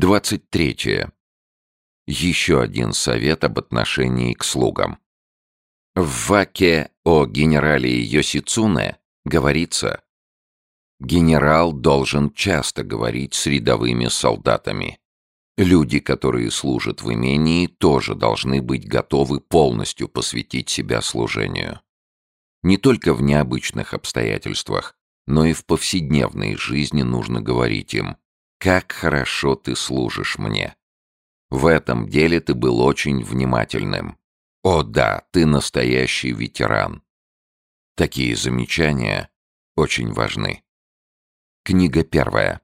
23. Еще один совет об отношении к слугам. В Ваке о генерале Йосицуне говорится «Генерал должен часто говорить с рядовыми солдатами. Люди, которые служат в имении, тоже должны быть готовы полностью посвятить себя служению. Не только в необычных обстоятельствах, но и в повседневной жизни нужно говорить им «Как хорошо ты служишь мне». В этом деле ты был очень внимательным. О да, ты настоящий ветеран. Такие замечания очень важны. Книга первая.